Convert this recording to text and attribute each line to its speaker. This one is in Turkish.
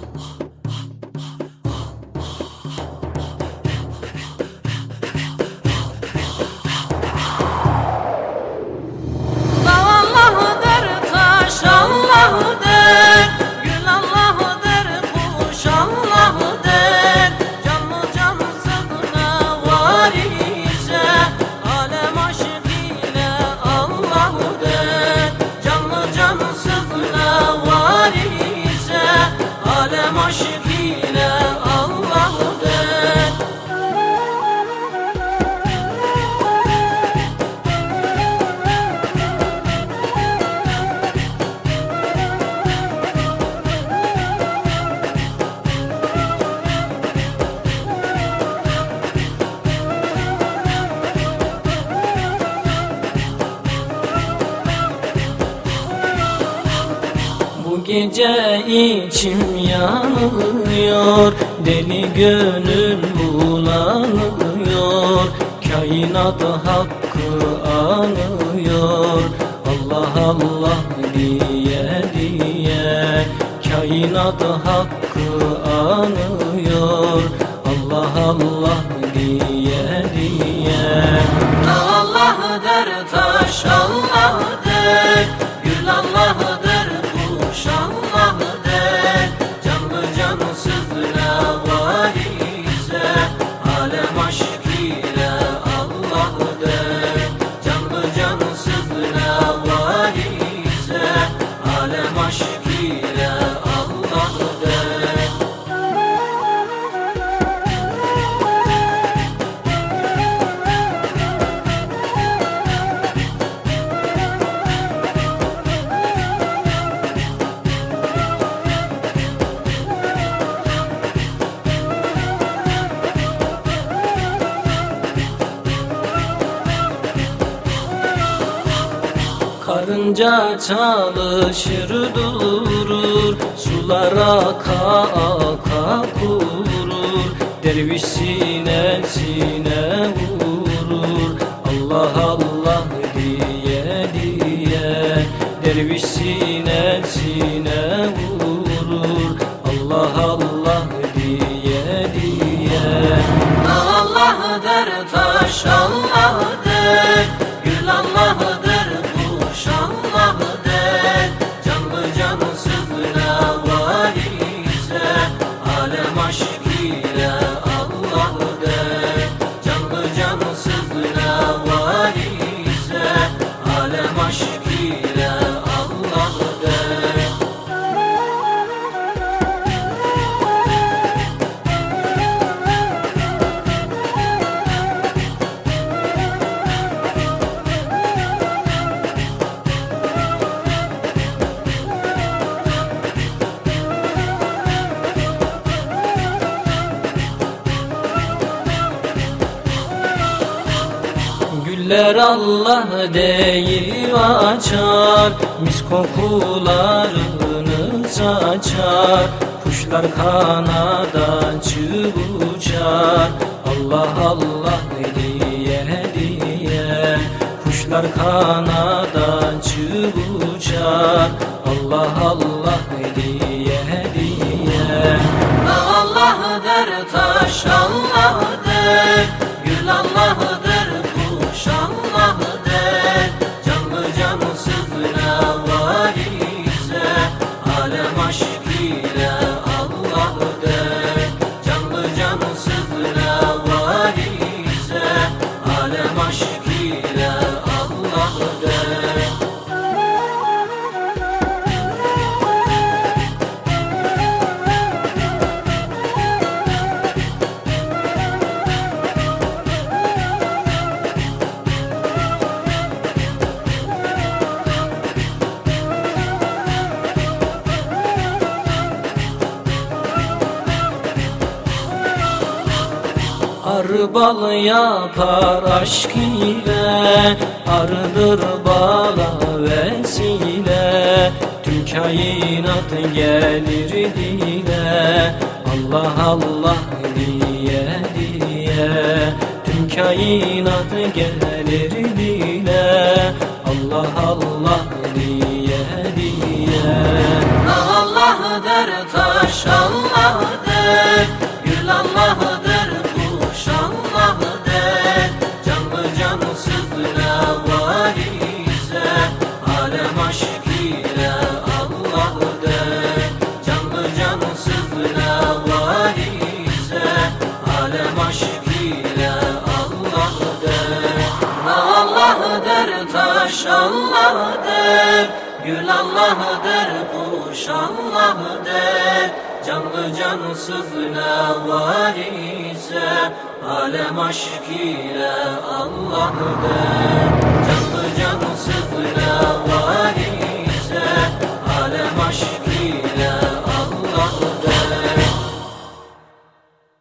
Speaker 1: 好。Gece içim yanıyor Deli gönül bulanıyor. Kainat hakkı anıyor Allah Allah diye diye. Kainat hakkı anıyor Karınca çalışır durur Sular aka aka kurur. Derviş sinesine vurur. Allah Allah diye diye. Derviş sinesine vurur. Allah Allah diye diye.
Speaker 2: Allah der taş Allah
Speaker 1: Güller Allah deyip açar. Mis kokularını saçar Kuşlar kanada uçar. Allah Allah diye diye Kuşlar kanada uçar. Allah Allah diye diye
Speaker 2: Allah der taş Allah aşk
Speaker 1: Arı bal yapar aşk ile Arıdır bala vesile. Tüm kainat gelir dile Allah Allah diye diye. Tüm kainat gelir dile
Speaker 2: ile Allah der taş Allah der Gül kuş Allah der Canlı cansız ne var ise Alem aşk ile Allah der